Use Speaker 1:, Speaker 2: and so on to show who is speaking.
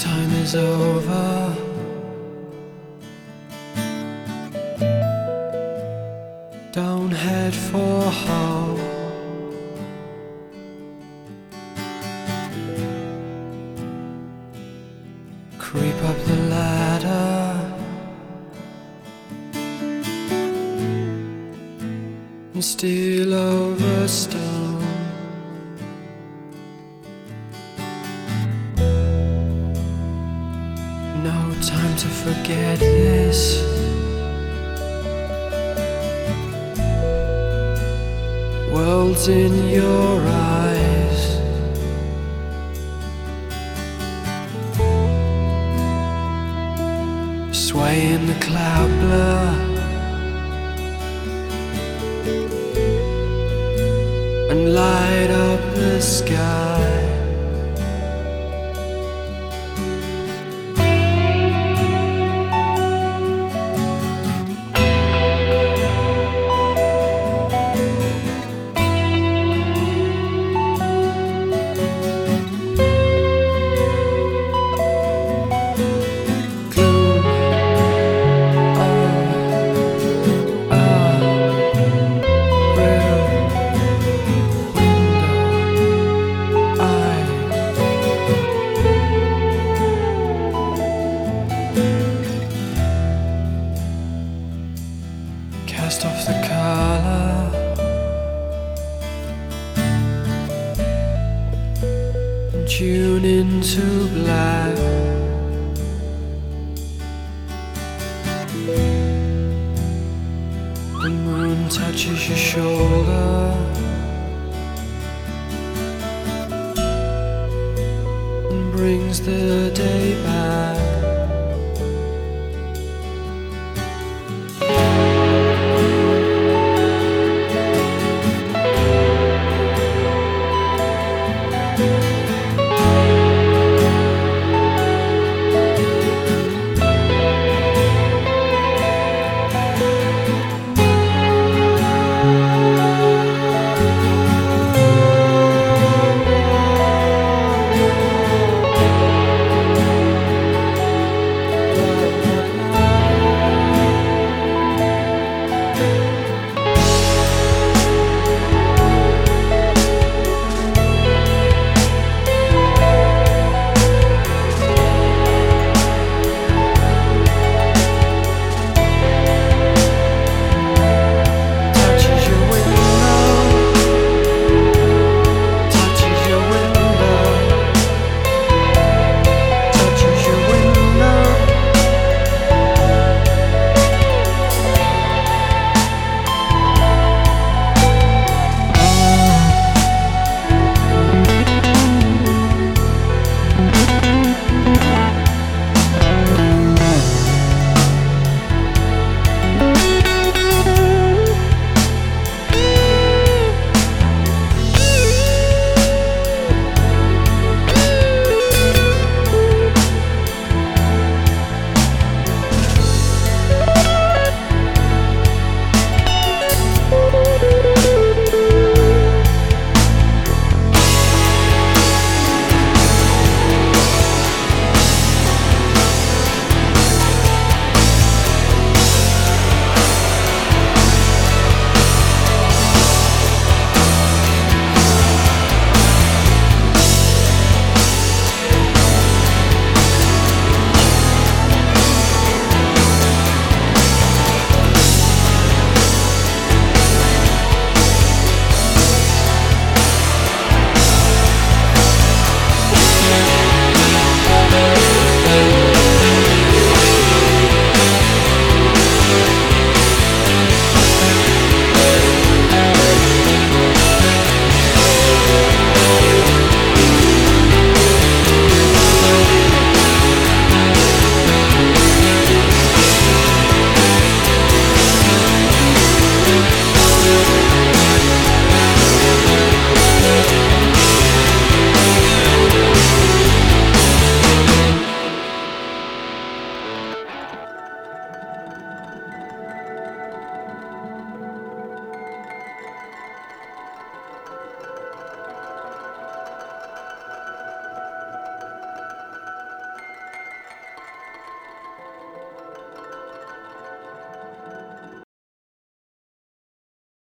Speaker 1: time is over. Don't head for home. Creep up the ladder and steal over stone. No time to forget this. World's in your eyes. Sway in the cloud blur. And light up the sky. Tune into black. The moon touches your shoulder and brings the day